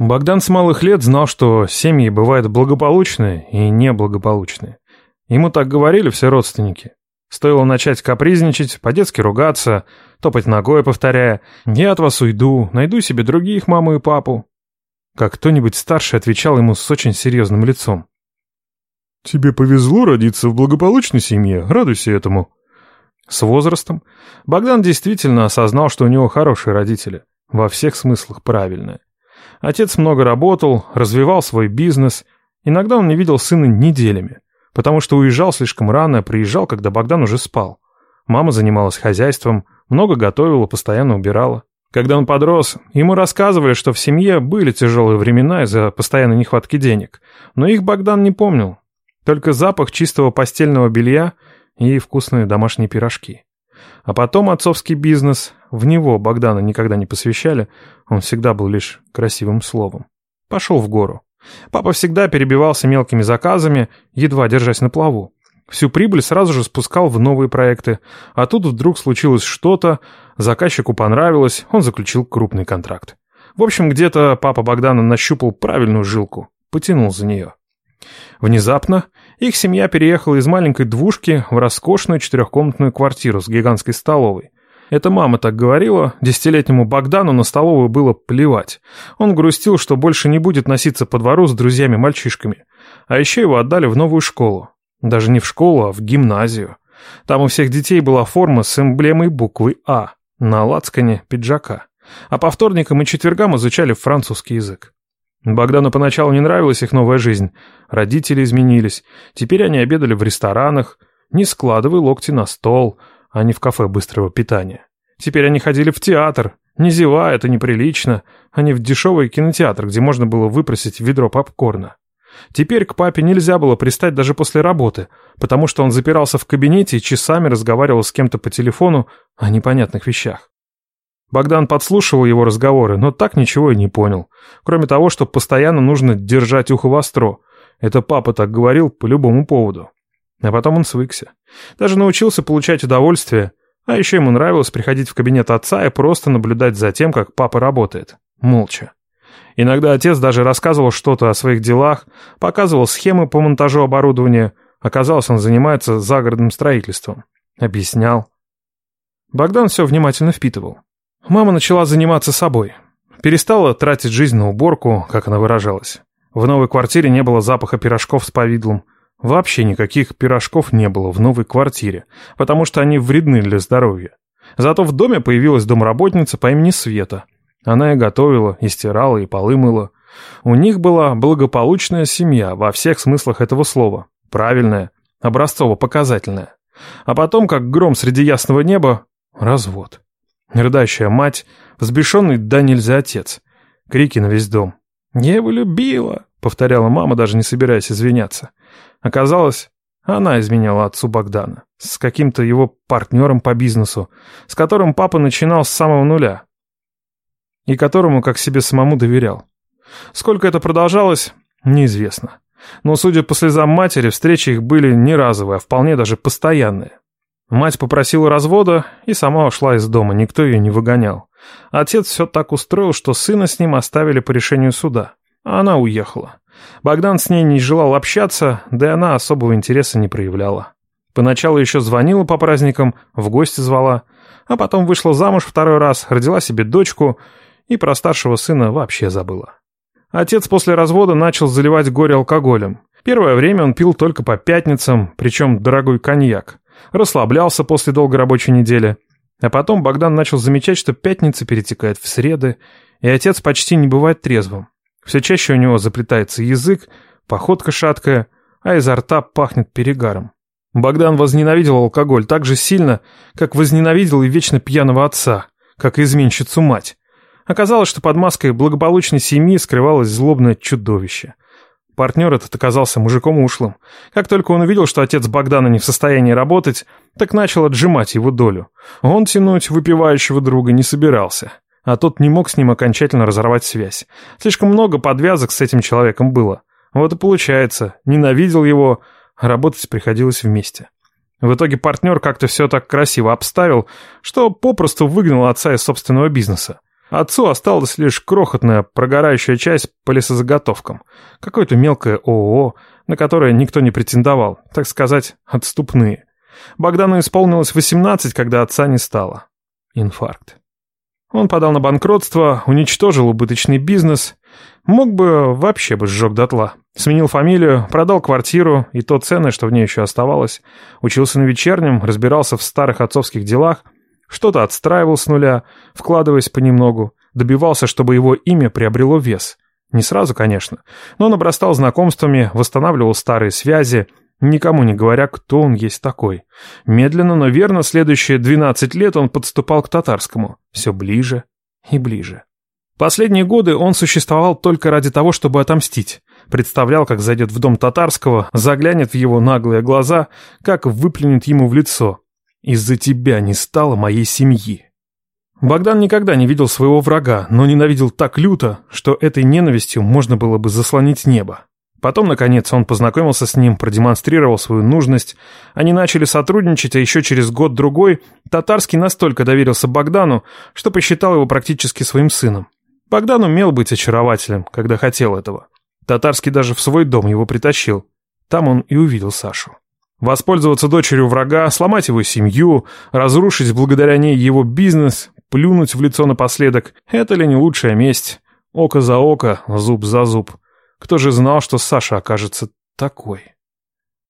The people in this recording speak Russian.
Богдан с малых лет знал, что семьи бывают благополучные и неблагополучные. Ему так говорили все родственники. Стоило начать капризничать, по-детски ругаться, топать ногой, повторяя «Я от вас уйду, найду себе других маму и папу». Как кто-нибудь старший отвечал ему с очень серьезным лицом. «Тебе повезло родиться в благополучной семье, радуйся этому». С возрастом Богдан действительно осознал, что у него хорошие родители, во всех смыслах правильные. Отец много работал, развивал свой бизнес. Иногда он не видел сына неделями, потому что уезжал слишком рано, приезжал, когда Богдан уже спал. Мама занималась хозяйством, много готовила, постоянно убирала. Когда он подрос, ему рассказывали, что в семье были тяжелые времена из-за постоянной нехватки денег, но их Богдан не помнил. Только запах чистого постельного белья и вкусные домашние пирожки. А потом отцовский бизнес, в него Богдана никогда не посвящали, он всегда был лишь красивым словом. Пошел в гору. Папа всегда перебивался мелкими заказами, едва держась на плаву. Всю прибыль сразу же спускал в новые проекты, а тут вдруг случилось что-то, заказчику понравилось, он заключил крупный контракт. В общем, где-то папа Богдана нащупал правильную жилку, потянул за нее. Внезапно их семья переехала из маленькой двушки в роскошную четырехкомнатную квартиру с гигантской столовой. Это мама так говорила, десятилетнему Богдану на столовую было плевать. Он грустил, что больше не будет носиться по двору с друзьями-мальчишками. А еще его отдали в новую школу. Даже не в школу, а в гимназию. Там у всех детей была форма с эмблемой буквы «А» на лацкане пиджака. А по вторникам и четвергам изучали французский язык. Богдану поначалу не нравилась их новая жизнь. Родители изменились. Теперь они обедали в ресторанах. Не складывай локти на стол, а не в кафе быстрого питания. Теперь они ходили в театр. Не зевая, это неприлично. не в дешевый кинотеатр, где можно было выпросить ведро попкорна. Теперь к папе нельзя было пристать даже после работы, потому что он запирался в кабинете и часами разговаривал с кем-то по телефону о непонятных вещах. Богдан подслушивал его разговоры, но так ничего и не понял. Кроме того, что постоянно нужно держать ухо востро. Это папа так говорил по любому поводу. А потом он свыкся. Даже научился получать удовольствие. А еще ему нравилось приходить в кабинет отца и просто наблюдать за тем, как папа работает. Молча. Иногда отец даже рассказывал что-то о своих делах, показывал схемы по монтажу оборудования. Оказалось, он занимается загородным строительством. Объяснял. Богдан все внимательно впитывал. Мама начала заниматься собой. Перестала тратить жизнь на уборку, как она выражалась. В новой квартире не было запаха пирожков с повидлом. Вообще никаких пирожков не было в новой квартире, потому что они вредны для здоровья. Зато в доме появилась домработница по имени Света. Она и готовила, и стирала, и полы мыла. У них была благополучная семья во всех смыслах этого слова. Правильная, образцово-показательная. А потом, как гром среди ясного неба, развод. Рыдающая мать, взбешенный да нельзя отец. Крики на весь дом. «Я его любила», — повторяла мама, даже не собираясь извиняться. Оказалось, она изменяла отцу Богдана. С каким-то его партнером по бизнесу, с которым папа начинал с самого нуля. И которому как себе самому доверял. Сколько это продолжалось, неизвестно. Но, судя по слезам матери, встречи их были не разовые, а вполне даже постоянные. Мать попросила развода и сама ушла из дома, никто ее не выгонял. Отец все так устроил, что сына с ним оставили по решению суда. А она уехала. Богдан с ней не желал общаться, да и она особого интереса не проявляла. Поначалу еще звонила по праздникам, в гости звала, а потом вышла замуж второй раз, родила себе дочку и про старшего сына вообще забыла. Отец после развода начал заливать горе алкоголем. Первое время он пил только по пятницам, причем дорогой коньяк расслаблялся после долгой рабочей недели. А потом Богдан начал замечать, что пятница перетекает в среды, и отец почти не бывает трезвым. Все чаще у него заплетается язык, походка шаткая, а изо рта пахнет перегаром. Богдан возненавидел алкоголь так же сильно, как возненавидел и вечно пьяного отца, как и изменщицу мать. Оказалось, что под маской благополучной семьи скрывалось злобное чудовище. Партнер этот оказался мужиком ушлым. Как только он увидел, что отец Богдана не в состоянии работать, так начал отжимать его долю. Он тянуть выпивающего друга не собирался. А тот не мог с ним окончательно разорвать связь. Слишком много подвязок с этим человеком было. Вот и получается, ненавидел его, а работать приходилось вместе. В итоге партнер как-то все так красиво обставил, что попросту выгнал отца из собственного бизнеса. Отцу осталась лишь крохотная прогорающая часть по лесозаготовкам. Какое-то мелкое ООО, на которое никто не претендовал, так сказать, отступные. Богдану исполнилось 18, когда отца не стало. Инфаркт. Он подал на банкротство, уничтожил убыточный бизнес. Мог бы, вообще бы сжег дотла. Сменил фамилию, продал квартиру и то ценное, что в ней еще оставалось. Учился на вечернем, разбирался в старых отцовских делах. Что-то отстраивал с нуля, вкладываясь понемногу. Добивался, чтобы его имя приобрело вес. Не сразу, конечно, но он обрастал знакомствами, восстанавливал старые связи, никому не говоря, кто он есть такой. Медленно, но верно, следующие 12 лет он подступал к татарскому. Все ближе и ближе. Последние годы он существовал только ради того, чтобы отомстить. Представлял, как зайдет в дом татарского, заглянет в его наглые глаза, как выплюнет ему в лицо. «Из-за тебя не стало моей семьи». Богдан никогда не видел своего врага, но ненавидел так люто, что этой ненавистью можно было бы заслонить небо. Потом, наконец, он познакомился с ним, продемонстрировал свою нужность. Они начали сотрудничать, а еще через год-другой Татарский настолько доверился Богдану, что посчитал его практически своим сыном. Богдан умел быть очарователем, когда хотел этого. Татарский даже в свой дом его притащил. Там он и увидел Сашу. Воспользоваться дочерью врага, сломать его семью, разрушить благодаря ней его бизнес, плюнуть в лицо напоследок — это ли не лучшая месть? Око за око, зуб за зуб. Кто же знал, что Саша окажется такой?